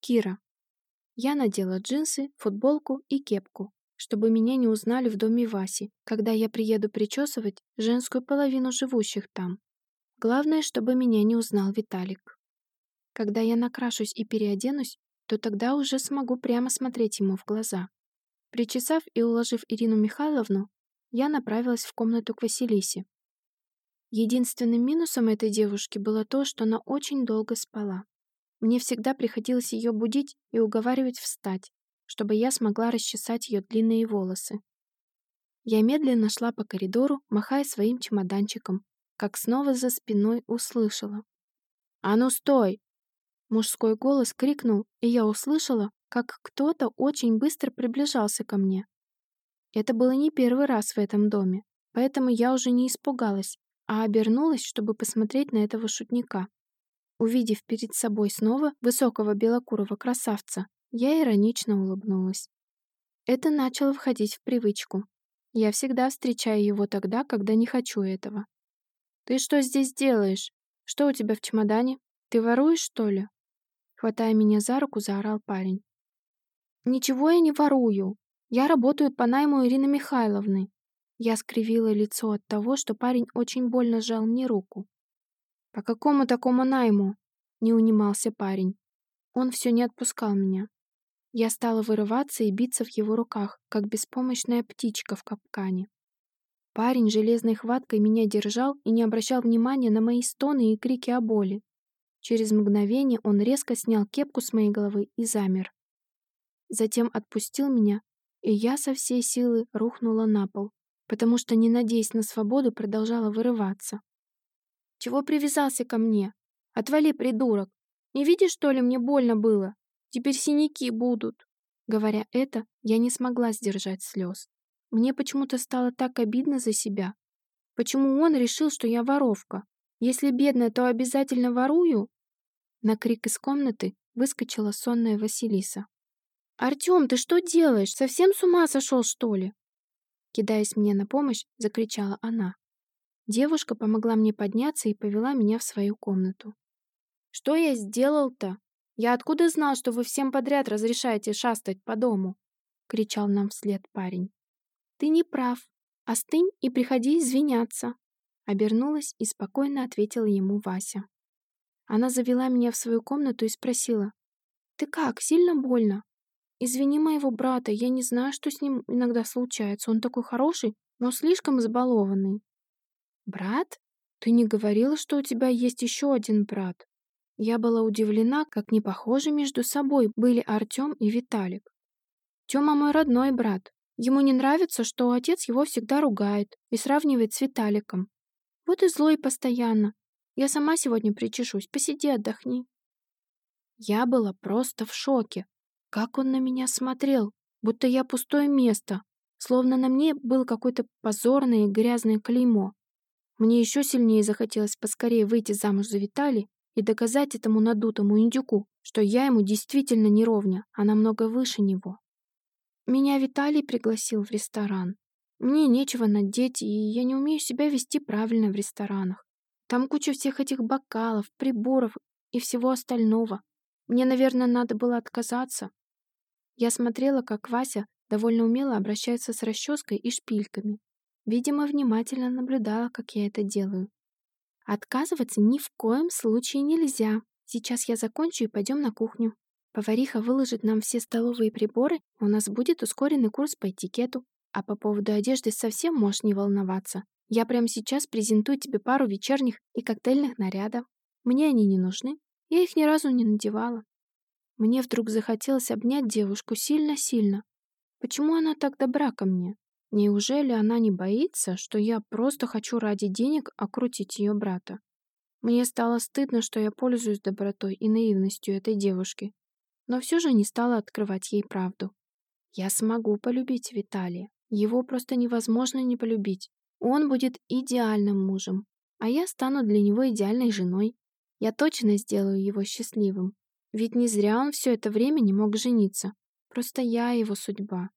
Кира. Я надела джинсы, футболку и кепку, чтобы меня не узнали в доме Васи, когда я приеду причесывать женскую половину живущих там. Главное, чтобы меня не узнал Виталик. Когда я накрашусь и переоденусь, то тогда уже смогу прямо смотреть ему в глаза. Причесав и уложив Ирину Михайловну, я направилась в комнату к Василисе. Единственным минусом этой девушки было то, что она очень долго спала. Мне всегда приходилось ее будить и уговаривать встать, чтобы я смогла расчесать ее длинные волосы. Я медленно шла по коридору, махая своим чемоданчиком, как снова за спиной услышала. «А ну стой!» Мужской голос крикнул, и я услышала, как кто-то очень быстро приближался ко мне. Это было не первый раз в этом доме, поэтому я уже не испугалась, а обернулась, чтобы посмотреть на этого шутника. Увидев перед собой снова высокого белокурого красавца, я иронично улыбнулась. Это начало входить в привычку. Я всегда встречаю его тогда, когда не хочу этого. «Ты что здесь делаешь? Что у тебя в чемодане? Ты воруешь, что ли?» Хватая меня за руку, заорал парень. «Ничего я не ворую. Я работаю по найму Ирины Михайловны». Я скривила лицо от того, что парень очень больно сжал мне руку. «По какому такому найму?» — не унимался парень. Он все не отпускал меня. Я стала вырываться и биться в его руках, как беспомощная птичка в капкане. Парень железной хваткой меня держал и не обращал внимания на мои стоны и крики о боли. Через мгновение он резко снял кепку с моей головы и замер. Затем отпустил меня, и я со всей силы рухнула на пол, потому что, не надеясь на свободу, продолжала вырываться. «Чего привязался ко мне? Отвали, придурок! Не видишь, что ли, мне больно было? Теперь синяки будут!» Говоря это, я не смогла сдержать слез. Мне почему-то стало так обидно за себя. Почему он решил, что я воровка? Если бедная, то обязательно ворую?» На крик из комнаты выскочила сонная Василиса. «Артем, ты что делаешь? Совсем с ума сошел, что ли?» Кидаясь мне на помощь, закричала она. Девушка помогла мне подняться и повела меня в свою комнату. «Что я сделал-то? Я откуда знал, что вы всем подряд разрешаете шастать по дому?» — кричал нам вслед парень. «Ты не прав. Остынь и приходи извиняться», — обернулась и спокойно ответила ему Вася. Она завела меня в свою комнату и спросила. «Ты как, сильно больно?» «Извини моего брата, я не знаю, что с ним иногда случается. Он такой хороший, но слишком избалованный». «Брат? Ты не говорила, что у тебя есть еще один брат?» Я была удивлена, как не похожи между собой были Артем и Виталик. Тёма мой родной брат. Ему не нравится, что отец его всегда ругает и сравнивает с Виталиком. Вот и злой постоянно. Я сама сегодня причешусь, посиди, отдохни. Я была просто в шоке. Как он на меня смотрел, будто я пустое место, словно на мне было какое-то позорное и грязное клеймо. Мне еще сильнее захотелось поскорее выйти замуж за Витали и доказать этому надутому индюку, что я ему действительно не ровня, а намного выше него. Меня Виталий пригласил в ресторан. Мне нечего надеть, и я не умею себя вести правильно в ресторанах. Там куча всех этих бокалов, приборов и всего остального. Мне, наверное, надо было отказаться, я смотрела, как Вася довольно умело обращается с расческой и шпильками. Видимо, внимательно наблюдала, как я это делаю. Отказываться ни в коем случае нельзя. Сейчас я закончу и пойдем на кухню. Повариха выложит нам все столовые приборы, у нас будет ускоренный курс по этикету. А по поводу одежды совсем можешь не волноваться. Я прямо сейчас презентую тебе пару вечерних и коктейльных нарядов. Мне они не нужны. Я их ни разу не надевала. Мне вдруг захотелось обнять девушку сильно-сильно. Почему она так добра ко мне? Неужели она не боится, что я просто хочу ради денег окрутить ее брата? Мне стало стыдно, что я пользуюсь добротой и наивностью этой девушки, но все же не стала открывать ей правду. Я смогу полюбить Виталия. Его просто невозможно не полюбить. Он будет идеальным мужем, а я стану для него идеальной женой. Я точно сделаю его счастливым. Ведь не зря он все это время не мог жениться. Просто я его судьба.